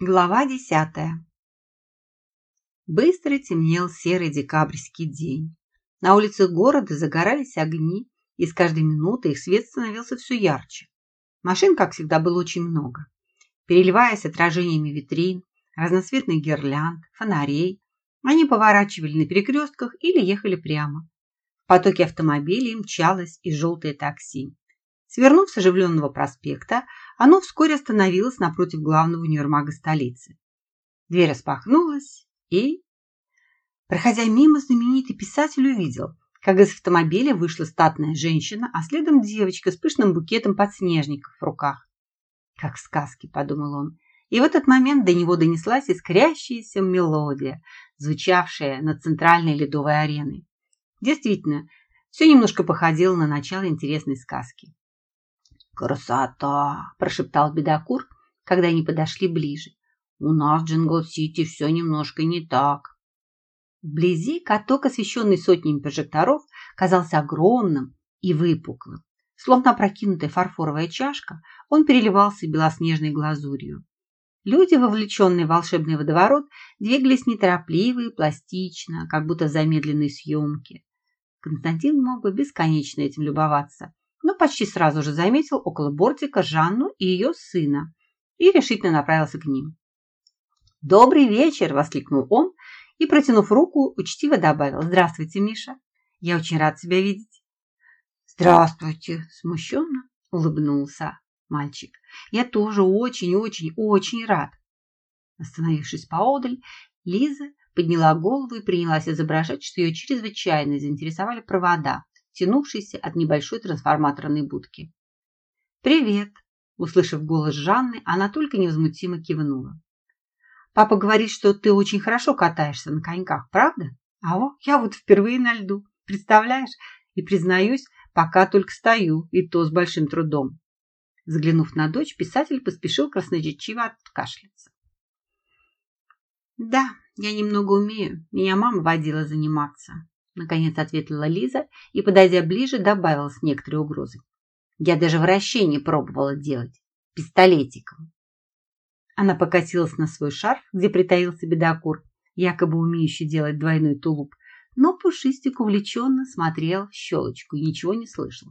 Глава десятая. Быстро темнел серый декабрьский день. На улицах города загорались огни, и с каждой минутой их свет становился все ярче. Машин, как всегда, было очень много. Переливаясь отражениями витрин, разноцветных гирлянд, фонарей, они поворачивали на перекрестках или ехали прямо. В потоке автомобилей мчалось и желтое такси. Свернув с оживленного проспекта, оно вскоре остановилось напротив главного универмага столицы. Дверь распахнулась, и... Проходя мимо, знаменитый писатель увидел, как из автомобиля вышла статная женщина, а следом девочка с пышным букетом подснежников в руках. «Как в сказке», — подумал он. И в этот момент до него донеслась искрящаяся мелодия, звучавшая над центральной ледовой ареной. Действительно, все немножко походило на начало интересной сказки. «Красота!» – прошептал бедокур, когда они подошли ближе. «У нас в Джингл-Сити все немножко не так». Вблизи каток, освещенный сотнями прожекторов, казался огромным и выпуклым. Словно опрокинутая фарфоровая чашка, он переливался белоснежной глазурью. Люди, вовлеченные в волшебный водоворот, двигались неторопливо и пластично, как будто в замедленной съемке. Константин мог бы бесконечно этим любоваться, но почти сразу же заметил около бортика Жанну и ее сына и решительно направился к ним. «Добрый вечер!» – воскликнул он и, протянув руку, учтиво добавил. «Здравствуйте, Миша! Я очень рад тебя видеть!» «Здравствуйте!» – смущенно улыбнулся мальчик. «Я тоже очень-очень-очень рад!» Остановившись поодаль, Лиза подняла голову и принялась изображать, что ее чрезвычайно заинтересовали провода, тянувшийся от небольшой трансформаторной будки. «Привет!» – услышав голос Жанны, она только невозмутимо кивнула. «Папа говорит, что ты очень хорошо катаешься на коньках, правда? А вот я вот впервые на льду, представляешь? И, признаюсь, пока только стою, и то с большим трудом». Взглянув на дочь, писатель поспешил красноречиво откашляться. «Да, я немного умею. Меня мама водила заниматься. Наконец ответила Лиза и, подойдя ближе, добавила с некоторой угрозой. Я даже вращение пробовала делать. Пистолетиком. Она покатилась на свой шарф, где притаился бедокур, якобы умеющий делать двойной тулуп, но Пушистик увлеченно смотрел в щелочку и ничего не слышал.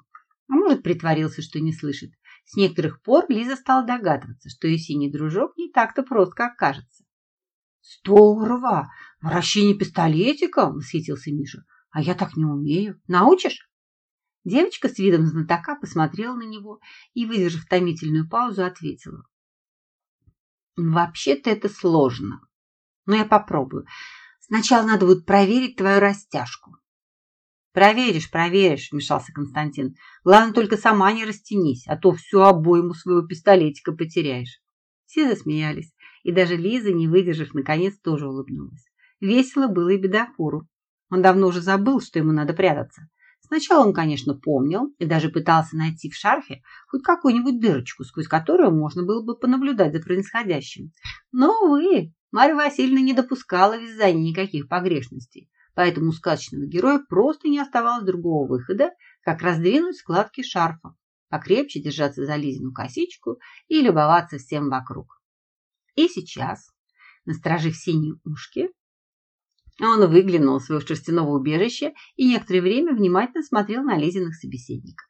А может, притворился, что не слышит. С некоторых пор Лиза стала догадываться, что ее синий дружок не так-то прост, как кажется. «Здорово! Вращение пистолетиком!» – восхитился Миша. А я так не умею. Научишь? Девочка с видом знатока посмотрела на него и, выдержав томительную паузу, ответила. Вообще-то это сложно. Но я попробую. Сначала надо будет проверить твою растяжку. Проверишь, проверишь, вмешался Константин. Главное, только сама не растянись, а то всю обойму своего пистолетика потеряешь. Все засмеялись, и даже Лиза, не выдержав, наконец тоже улыбнулась. Весело было и бедокуру. Он давно уже забыл, что ему надо прятаться. Сначала он, конечно, помнил и даже пытался найти в шарфе хоть какую-нибудь дырочку, сквозь которую можно было бы понаблюдать за происходящим. Но, увы, Марья Васильевна не допускала в вязании никаких погрешностей, поэтому у сказочного героя просто не оставалось другого выхода, как раздвинуть складки шарфа, покрепче держаться за Лизину косичку и любоваться всем вокруг. И сейчас, насторожив синие ушки, он выглянул из своего шерстяного убежища и некоторое время внимательно смотрел на Лизиных собеседников.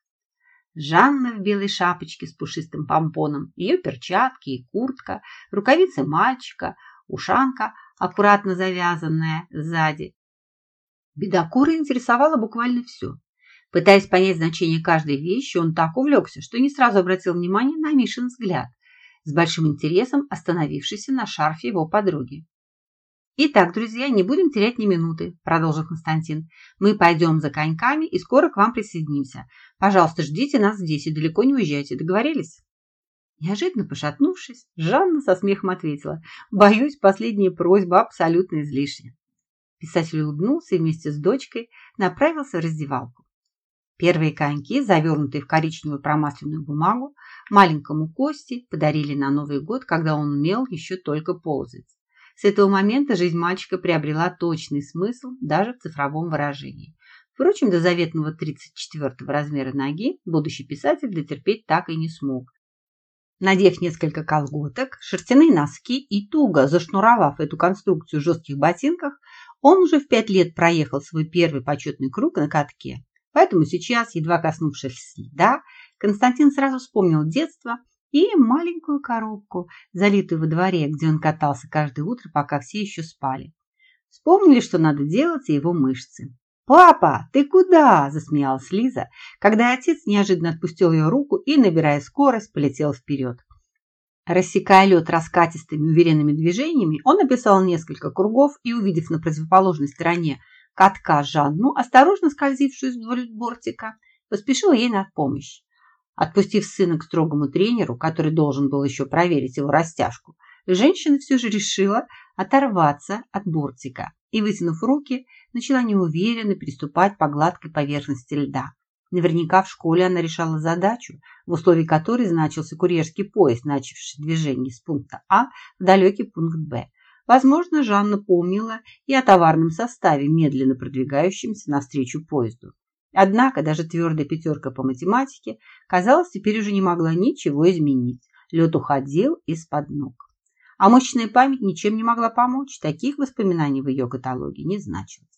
Жанна в белой шапочке с пушистым помпоном, ее перчатки и куртка, рукавицы мальчика, ушанка, аккуратно завязанная сзади. Бедокура интересовало буквально все. Пытаясь понять значение каждой вещи, он так увлекся, что не сразу обратил внимание на Мишин взгляд, с большим интересом остановившийся на шарфе его подруги. «Итак, друзья, не будем терять ни минуты», – продолжил Константин. «Мы пойдем за коньками и скоро к вам присоединимся. Пожалуйста, ждите нас здесь и далеко не уезжайте. Договорились?» Неожиданно пошатнувшись, Жанна со смехом ответила. «Боюсь, последняя просьба абсолютно излишня». Писатель улыбнулся и вместе с дочкой направился в раздевалку. Первые коньки, завернутые в коричневую промасленную бумагу, маленькому Косте подарили на Новый год, когда он умел еще только ползать. С этого момента жизнь мальчика приобрела точный смысл даже в цифровом выражении. Впрочем, до заветного 34 размера ноги будущий писатель дотерпеть так и не смог. Надев несколько колготок, шерстяные носки и туго зашнуровав эту конструкцию в жестких ботинках, он уже в пять лет проехал свой первый почетный круг на катке. Поэтому сейчас, едва коснувшись льда, Константин сразу вспомнил детство и маленькую коробку, залитую во дворе, где он катался каждое утро, пока все еще спали. Вспомнили, что надо делать его мышцы. «Папа, ты куда?» – засмеялась Лиза, когда отец неожиданно отпустил ее руку и, набирая скорость, полетел вперед. Рассекая лед раскатистыми уверенными движениями, он написал несколько кругов и, увидев на противоположной стороне катка Жанну, осторожно скользившую вдоль бортика, поспешил ей на помощь. Отпустив сына к строгому тренеру, который должен был еще проверить его растяжку, женщина все же решила оторваться от бортика и, вытянув руки, начала неуверенно переступать по гладкой поверхности льда. Наверняка в школе она решала задачу, в условии которой значился курьерский поезд, начавший движение с пункта А в далекий пункт Б. Возможно, Жанна помнила и о товарном составе, медленно продвигающемся навстречу поезду. Однако даже твердая пятерка по математике, казалось, теперь уже не могла ничего изменить. Лед уходил из-под ног. А мощная память ничем не могла помочь. Таких воспоминаний в ее каталоге не значилось.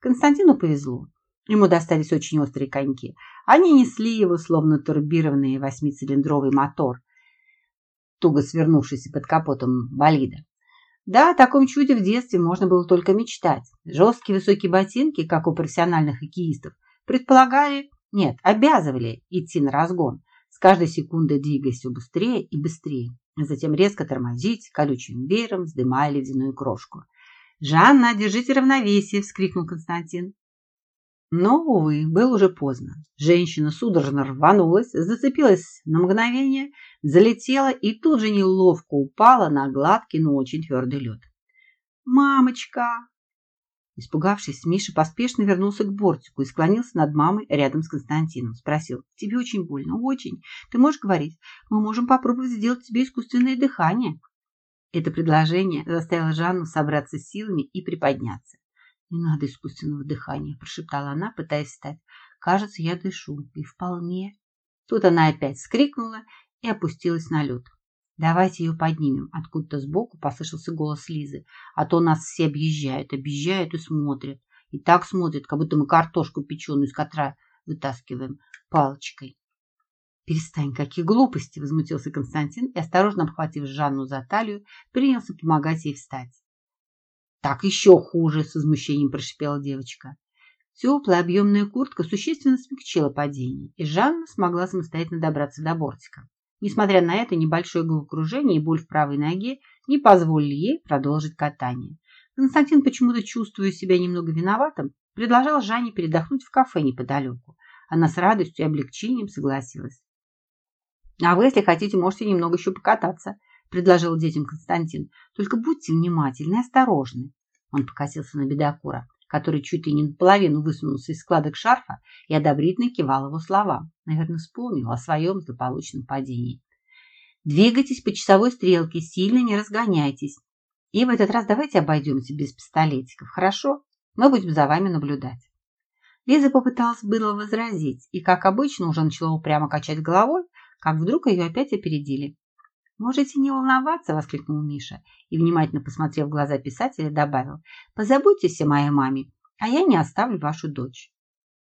Константину повезло. Ему достались очень острые коньки. Они несли его, словно турбированный восьмицилиндровый мотор, туго свернувшийся под капотом болида. Да, о таком чуде в детстве можно было только мечтать. Жесткие высокие ботинки, как у профессиональных хоккеистов, предполагали, нет, обязывали идти на разгон, с каждой секундой двигаясь все быстрее и быстрее затем резко тормозить, колючим веером вздымая ледяную крошку. «Жанна, держите равновесие!» – вскрикнул Константин. Но, увы, было уже поздно. Женщина судорожно рванулась, зацепилась на мгновение, залетела и тут же неловко упала на гладкий, но очень твердый лед. «Мамочка!» Испугавшись, Миша поспешно вернулся к бортику и склонился над мамой рядом с Константином. Спросил, тебе очень больно? Очень. Ты можешь говорить? Мы можем попробовать сделать тебе искусственное дыхание. Это предложение заставило Жанну собраться с силами и приподняться. «Не надо искусственного дыхания», – прошептала она, пытаясь встать. «Кажется, я дышу. И вполне...» Тут она опять вскрикнула и опустилась на лед. «Давайте ее поднимем». Откуда-то сбоку послышался голос Лизы. «А то нас все объезжают, объезжают и смотрят. И так смотрят, как будто мы картошку печеную из котра вытаскиваем палочкой». «Перестань, какие глупости!» – возмутился Константин и, осторожно обхватив Жанну за талию, принялся помогать ей встать. «Так еще хуже!» – с возмущением прошипела девочка. Теплая объемная куртка существенно смягчила падение, и Жанна смогла самостоятельно добраться до бортика. Несмотря на это, небольшое головокружение и боль в правой ноге не позволили ей продолжить катание. Константин, почему-то чувствуя себя немного виноватым, предложил Жанне передохнуть в кафе неподалеку. Она с радостью и облегчением согласилась. «А вы, если хотите, можете немного еще покататься», – предложил детям Константин. «Только будьте внимательны и осторожны». Он покосился на бедокура который чуть ли не наполовину высунулся из складок шарфа и одобрительно кивал его словам. Наверное, вспомнил о своем злополучном падении. Двигайтесь по часовой стрелке, сильно не разгоняйтесь. И в этот раз давайте обойдемся без пистолетиков, хорошо? Мы будем за вами наблюдать. Лиза попыталась было возразить, и, как обычно, уже начала упрямо качать головой, как вдруг ее опять опередили. «Можете не волноваться!» – воскликнул Миша и, внимательно посмотрев в глаза писателя, добавил «Позаботьтесь о моей маме, а я не оставлю вашу дочь».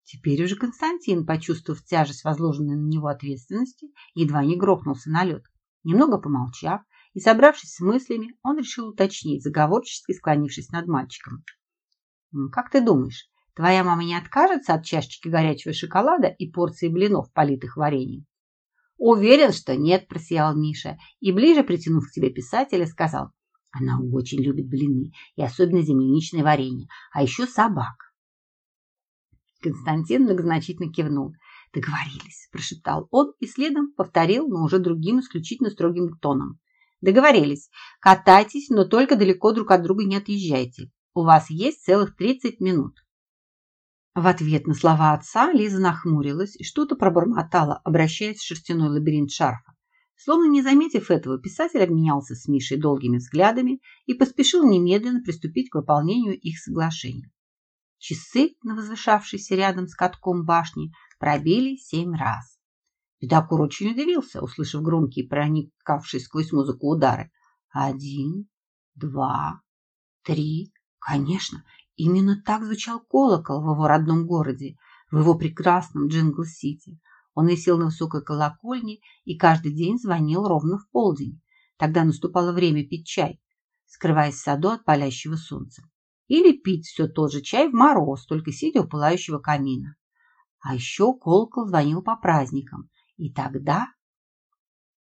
Теперь уже Константин, почувствовав тяжесть возложенной на него ответственности, едва не грохнулся на лед. Немного помолчав и собравшись с мыслями, он решил уточнить, заговорчески склонившись над мальчиком. «Как ты думаешь, твоя мама не откажется от чашечки горячего шоколада и порции блинов, политых вареньем?» Уверен, что нет, просиял Миша и, ближе притянув к себе писателя, сказал, она очень любит блины и особенно земляничное варенье, а еще собак. Константин многозначительно кивнул. «Договорились», – прошептал он и следом повторил, но уже другим исключительно строгим тоном. «Договорились. Катайтесь, но только далеко друг от друга не отъезжайте. У вас есть целых 30 минут». В ответ на слова отца Лиза нахмурилась и что-то пробормотала, обращаясь в шерстяной лабиринт шарфа. Словно не заметив этого, писатель обменялся с Мишей долгими взглядами и поспешил немедленно приступить к выполнению их соглашения. Часы на возвышавшейся рядом с катком башни пробили семь раз. Бедокур очень удивился, услышав громкие, проникавшие сквозь музыку удары. Один, два, три. Конечно, именно так звучал колокол в его родном городе, в его прекрасном Джингл-Сити. Он висел на высокой колокольне и каждый день звонил ровно в полдень. Тогда наступало время пить чай, скрываясь в саду от палящего солнца. Или пить все тот же чай в мороз, только сидя у пылающего камина. А еще колокол звонил по праздникам. И тогда...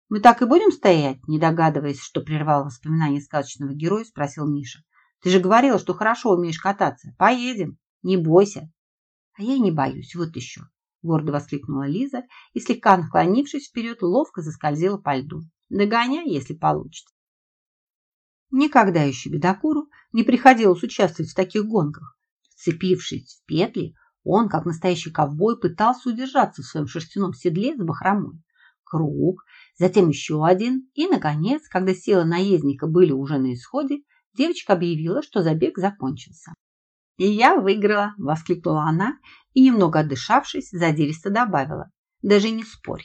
«Мы так и будем стоять?» Не догадываясь, что прервал воспоминания сказочного героя, спросил Миша. «Ты же говорила, что хорошо умеешь кататься. Поедем. Не бойся». «А я не боюсь. Вот еще». Гордо воскликнула Лиза и, слегка наклонившись вперед, ловко заскользила по льду. «Догоняй, если получится». Никогда еще бедокуру не приходилось участвовать в таких гонках. Вцепившись в петли, он, как настоящий ковбой, пытался удержаться в своем шерстяном седле с бахромой. Круг, затем еще один, и, наконец, когда силы наездника были уже на исходе, девочка объявила, что забег закончился. «И я выиграла!» – воскликнула она и, немного отдышавшись, задиристо добавила. «Даже не спорь!»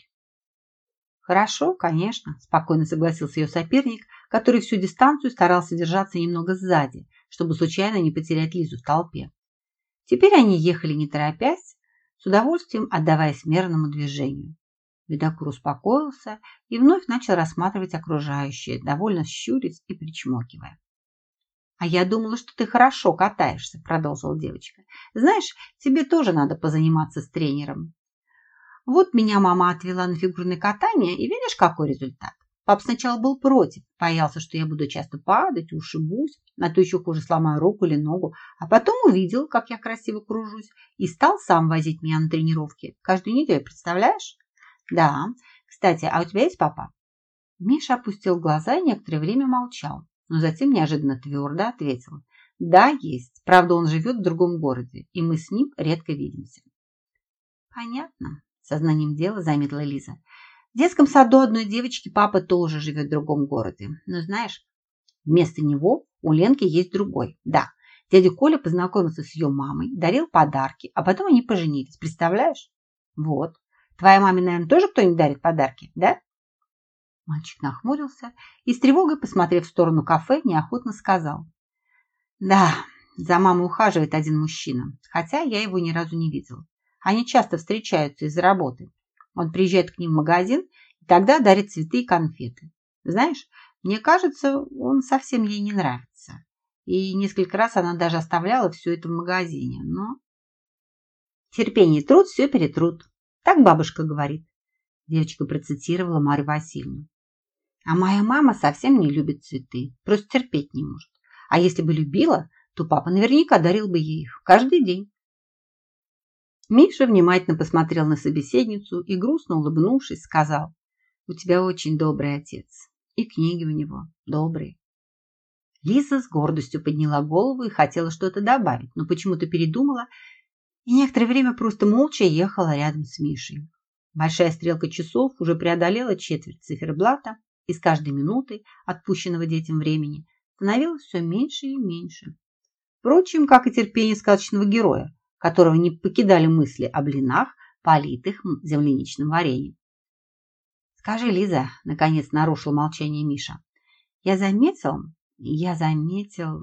«Хорошо, конечно», – спокойно согласился ее соперник, который всю дистанцию старался держаться немного сзади, чтобы случайно не потерять Лизу в толпе. Теперь они ехали не торопясь, с удовольствием отдаваясь мерному движению. Ледокур успокоился и вновь начал рассматривать окружающее, довольно щурясь и причмокивая. «А я думала, что ты хорошо катаешься», – продолжила девочка. «Знаешь, тебе тоже надо позаниматься с тренером. Вот меня мама отвела на фигурное катание, и видишь, какой результат. Пап сначала был против, боялся, что я буду часто падать, ушибусь, на то еще хуже сломаю руку или ногу, а потом увидел, как я красиво кружусь, и стал сам возить меня на тренировки. Каждую неделю, представляешь? Да. Кстати, а у тебя есть папа? Миша опустил глаза и некоторое время молчал, но затем неожиданно твердо ответил. Да, есть. Правда, он живет в другом городе, и мы с ним редко видимся. Понятно сознанием дела заметила Лиза. В детском саду одной девочки папа тоже живет в другом городе. Но знаешь, вместо него у Ленки есть другой. Да, дядя Коля познакомился с ее мамой, дарил подарки, а потом они поженились. Представляешь? Вот. Твоей маме, наверное, тоже кто-нибудь дарит подарки, да? Мальчик нахмурился и с тревогой, посмотрев в сторону кафе, неохотно сказал. Да, за мамой ухаживает один мужчина, хотя я его ни разу не видел. Они часто встречаются из-за работы. Он приезжает к ним в магазин и тогда дарит цветы и конфеты. Знаешь, мне кажется, он совсем ей не нравится. И несколько раз она даже оставляла все это в магазине. Но терпение труд все перетрут. Так бабушка говорит. Девочка процитировала Марию Васильевну. А моя мама совсем не любит цветы. Просто терпеть не может. А если бы любила, то папа наверняка дарил бы ей их каждый день. Миша внимательно посмотрел на собеседницу и, грустно улыбнувшись, сказал, «У тебя очень добрый отец, и книги у него добрые». Лиза с гордостью подняла голову и хотела что-то добавить, но почему-то передумала и некоторое время просто молча ехала рядом с Мишей. Большая стрелка часов уже преодолела четверть циферблата, и с каждой минутой, отпущенного детям времени, становилось все меньше и меньше. Впрочем, как и терпение сказочного героя, которого не покидали мысли о блинах, политых земляничным вареньем. «Скажи, Лиза», — наконец нарушил молчание Миша, «я заметил, я заметил,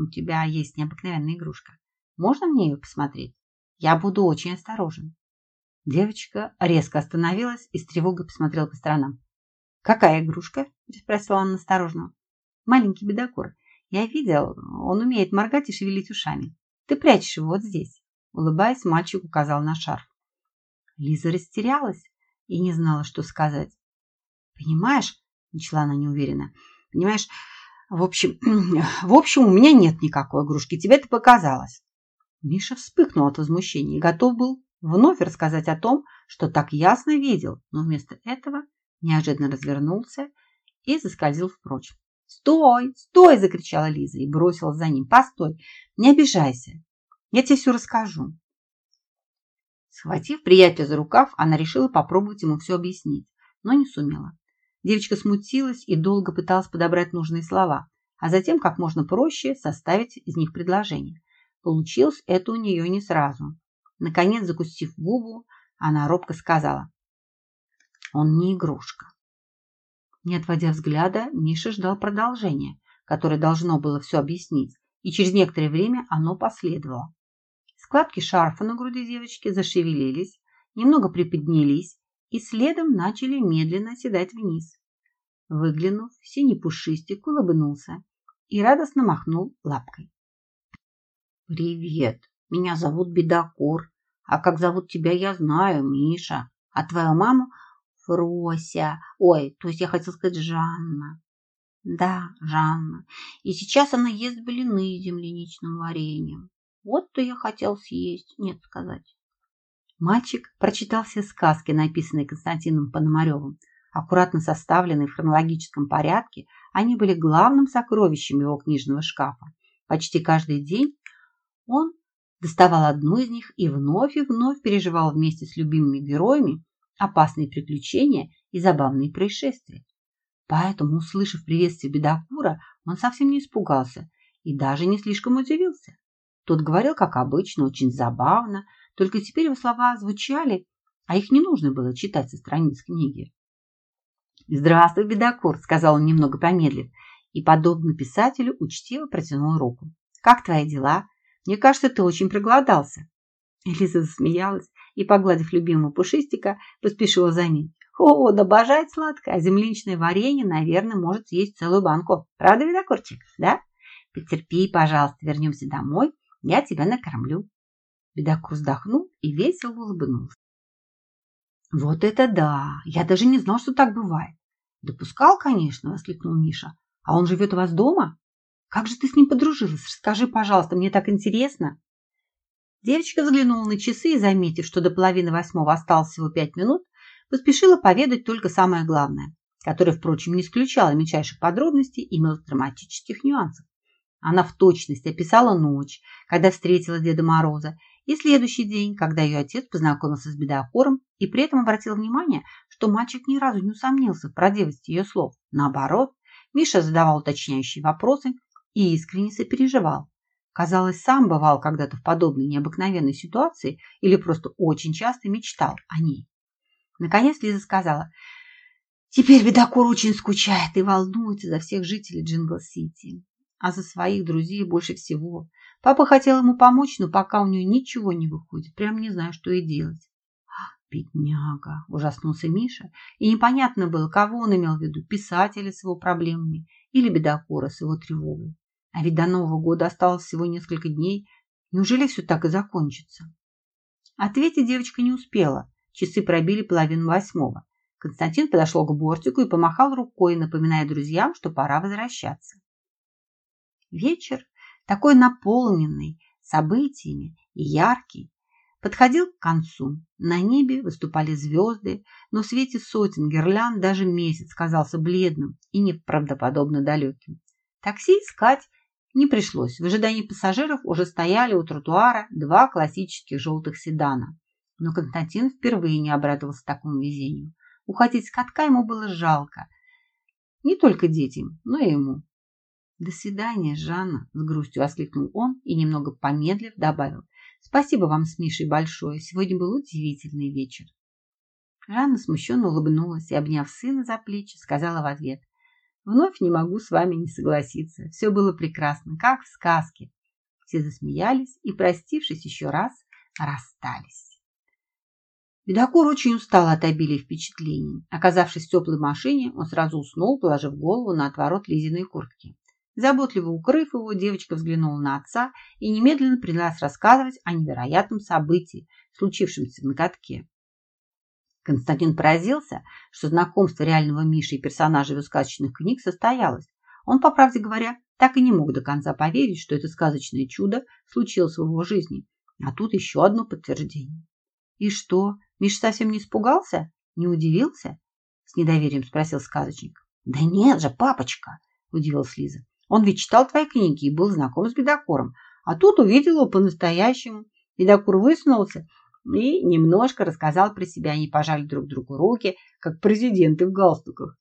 у тебя есть необыкновенная игрушка. Можно мне ее посмотреть? Я буду очень осторожен». Девочка резко остановилась и с тревогой посмотрела по сторонам. «Какая игрушка?» – спросила она осторожно. «Маленький бедокур. Я видел, он умеет моргать и шевелить ушами. Ты прячешь его вот здесь. Улыбаясь, мальчик указал на шарф. Лиза растерялась и не знала, что сказать. «Понимаешь?» – начала она неуверенно. «Понимаешь, в общем, в общем, у меня нет никакой игрушки. Тебе это показалось». Миша вспыхнул от возмущения и готов был вновь рассказать о том, что так ясно видел, но вместо этого неожиданно развернулся и заскользил впрочь. «Стой! Стой!» – закричала Лиза и бросилась за ним. «Постой! Не обижайся! Я тебе все расскажу». Схватив приятеля за рукав, она решила попробовать ему все объяснить, но не сумела. Девочка смутилась и долго пыталась подобрать нужные слова, а затем как можно проще составить из них предложение. Получилось это у нее не сразу. Наконец, закусив губу, она робко сказала. Он не игрушка. Не отводя взгляда, Миша ждал продолжения, которое должно было все объяснить, и через некоторое время оно последовало. Складки шарфа на груди девочки зашевелились, немного приподнялись и следом начали медленно оседать вниз. Выглянув, синий пушистик улыбнулся и радостно махнул лапкой. «Привет, меня зовут Бедокур, а как зовут тебя я знаю, Миша, а твою маму Фрося, ой, то есть я хотела сказать Жанна. Да, Жанна, и сейчас она ест блины с земляничным вареньем. Вот-то я хотел съесть, нет сказать. Мальчик прочитал все сказки, написанные Константином Пономаревым. Аккуратно составленные в хронологическом порядке, они были главным сокровищем его книжного шкафа. Почти каждый день он доставал одну из них и вновь и вновь переживал вместе с любимыми героями опасные приключения и забавные происшествия. Поэтому, услышав приветствие бедокура, он совсем не испугался и даже не слишком удивился. Тот говорил, как обычно, очень забавно, только теперь его слова звучали, а их не нужно было читать со страниц книги. «Здравствуй, бедокур», — сказал он немного помедлив, и, подобно писателю, учтиво протянул руку. «Как твои дела? Мне кажется, ты очень проголодался». Элиза засмеялась и, погладив любимого пушистика, поспешила за ним. «О, да обожает сладкое, а земляничное варенье, наверное, может съесть целую банку. Правда, видокорчик, да? Потерпи, пожалуйста, вернемся домой, я тебя накормлю». Бедокур вздохнул и весело улыбнулся. «Вот это да! Я даже не знал, что так бывает!» «Допускал, конечно!» – воскликнул Миша. «А он живет у вас дома? Как же ты с ним подружилась? Расскажи, пожалуйста, мне так интересно!» Девочка взглянула на часы и, заметив, что до половины восьмого осталось всего пять минут, поспешила поведать только самое главное, которое, впрочем, не исключало мельчайших подробностей и мелодраматических нюансов. Она в точности описала ночь, когда встретила Деда Мороза, и следующий день, когда ее отец познакомился с бедокором и при этом обратил внимание, что мальчик ни разу не усомнился в правдивости ее слов. Наоборот, Миша задавал уточняющие вопросы и искренне сопереживал. Казалось, сам бывал когда-то в подобной необыкновенной ситуации или просто очень часто мечтал о ней. Наконец Лиза сказала, «Теперь бедокур очень скучает и волнуется за всех жителей Джингл-Сити, а за своих друзей больше всего. Папа хотел ему помочь, но пока у него ничего не выходит, прям не знаю, что и делать». «Бедняга!» – ужаснулся Миша, и непонятно было, кого он имел в виду – писателя с его проблемами или бедокура с его тревогой. А ведь до Нового года осталось всего несколько дней. Неужели все так и закончится? Ответить девочка не успела. Часы пробили половину восьмого. Константин подошел к бортику и помахал рукой, напоминая друзьям, что пора возвращаться. Вечер, такой наполненный событиями и яркий, подходил к концу. На небе выступали звезды, но в свете сотен гирлянд даже месяц казался бледным и неправдоподобно далеким. Такси искать не пришлось. В ожидании пассажиров уже стояли у тротуара два классических желтых седана. Но Константин впервые не обрадовался такому везению. Уходить с катка ему было жалко. Не только детям, но и ему. «До свидания, Жанна!» – с грустью воскликнул он и, немного помедлив, добавил. «Спасибо вам с Мишей большое. Сегодня был удивительный вечер». Жанна смущенно улыбнулась и, обняв сына за плечи, сказала в ответ – Вновь не могу с вами не согласиться. Все было прекрасно, как в сказке. Все засмеялись и, простившись еще раз, расстались. Бедокур очень устал от обилия впечатлений. Оказавшись в теплой машине, он сразу уснул, положив голову на отворот Лизиной куртки. Заботливо укрыв его, девочка взглянула на отца и немедленно принялась рассказывать о невероятном событии, случившемся на катке. Константин поразился, что знакомство реального Миши и персонажей его сказочных книг состоялось. Он, по правде говоря, так и не мог до конца поверить, что это сказочное чудо случилось в его жизни. А тут еще одно подтверждение. «И что, Миша совсем не испугался? Не удивился?» С недоверием спросил сказочник. «Да нет же, папочка!» – удивилась Лиза. «Он ведь читал твои книги и был знаком с бедокором. А тут увидел его по-настоящему. Бедокур высунулся и немножко рассказал про себя. Они пожали друг другу руки, как президенты в галстуках.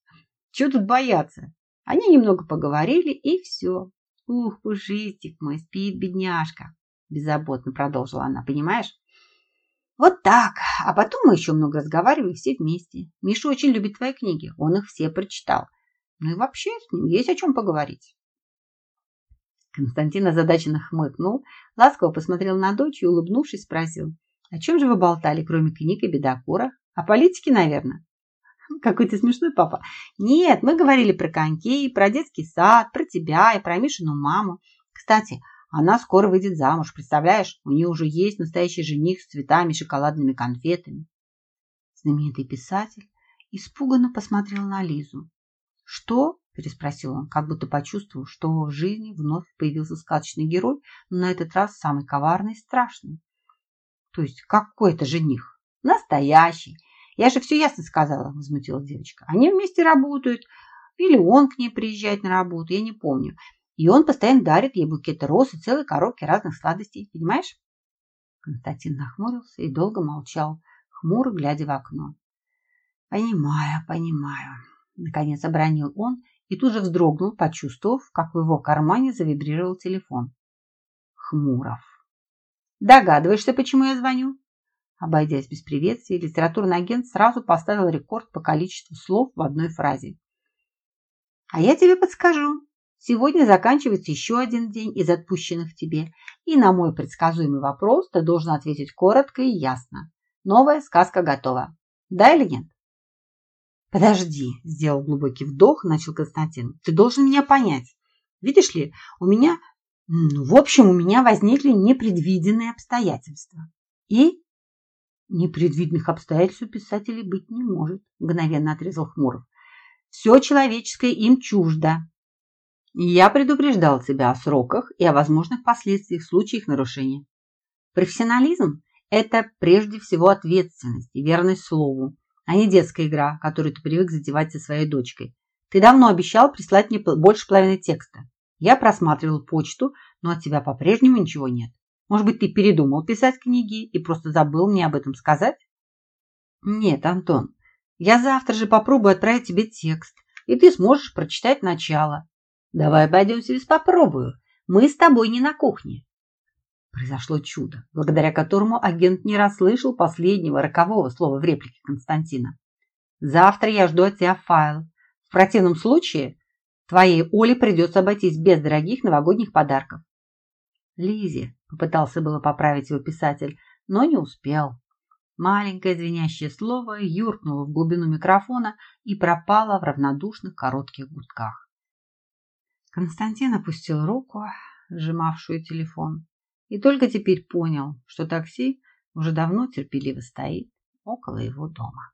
Чего тут бояться? Они немного поговорили, и все. Ух, пушистик мой, спит бедняжка. Беззаботно продолжила она, понимаешь? Вот так. А потом мы еще много разговаривали все вместе. Миша очень любит твои книги. Он их все прочитал. Ну и вообще с ним есть о чем поговорить. Константин озадаченно хмыкнул, ласково посмотрел на дочь и, улыбнувшись, спросил. О чем же вы болтали, кроме книг и бедокура? О политике, наверное. Какой ты смешной, папа. Нет, мы говорили про коньки, про детский сад, про тебя и про Мишину маму. Кстати, она скоро выйдет замуж, представляешь? У нее уже есть настоящий жених с цветами и шоколадными конфетами. Знаменитый писатель испуганно посмотрел на Лизу. «Что?» – переспросил он, как будто почувствовал, что в жизни вновь появился сказочный герой, но на этот раз самый коварный и страшный. «То есть какой это жених?» «Настоящий. Я же все ясно сказала», – возмутилась девочка. «Они вместе работают. Или он к ней приезжает на работу, я не помню. И он постоянно дарит ей букеты роз и целые коробки разных сладостей. Понимаешь? Константин нахмурился и долго молчал, хмуро глядя в окно. «Понимаю, понимаю», — наконец обронил он и тут же вздрогнул, почувствовав, как в его кармане завибрировал телефон. Хмуров. «Догадываешься, почему я звоню?» Обойдясь без приветствия, литературный агент сразу поставил рекорд по количеству слов в одной фразе. «А я тебе подскажу. Сегодня заканчивается еще один день из отпущенных тебе, и на мой предсказуемый вопрос ты должен ответить коротко и ясно. Новая сказка готова. Да или нет? Подожди, сделал глубокий вдох, начал Константин. Ты должен меня понять. Видишь ли, у меня, в общем, у меня возникли непредвиденные обстоятельства. И непредвиденных обстоятельств у писателей быть не может, мгновенно отрезал Хмуров. Все человеческое им чуждо, я предупреждал тебя о сроках и о возможных последствиях в случае их нарушения. Профессионализм – это прежде всего ответственность и верность слову, а не детская игра, которую ты привык затевать со своей дочкой. Ты давно обещал прислать мне больше половины текста. Я просматривал почту, но от тебя по-прежнему ничего нет. Может быть, ты передумал писать книги и просто забыл мне об этом сказать? Нет, Антон, я завтра же попробую отправить тебе текст, и ты сможешь прочитать начало. Давай обойдемся без попробую. Мы с тобой не на кухне. Произошло чудо, благодаря которому агент не расслышал последнего рокового слова в реплике Константина. Завтра я жду от тебя файл. В противном случае твоей Оле придется обойтись без дорогих новогодних подарков. Лизе попытался было поправить его писатель, но не успел. Маленькое звенящее слово юркнуло в глубину микрофона и пропало в равнодушных коротких гудках. Константин опустил руку, сжимавшую телефон, и только теперь понял, что такси уже давно терпеливо стоит около его дома.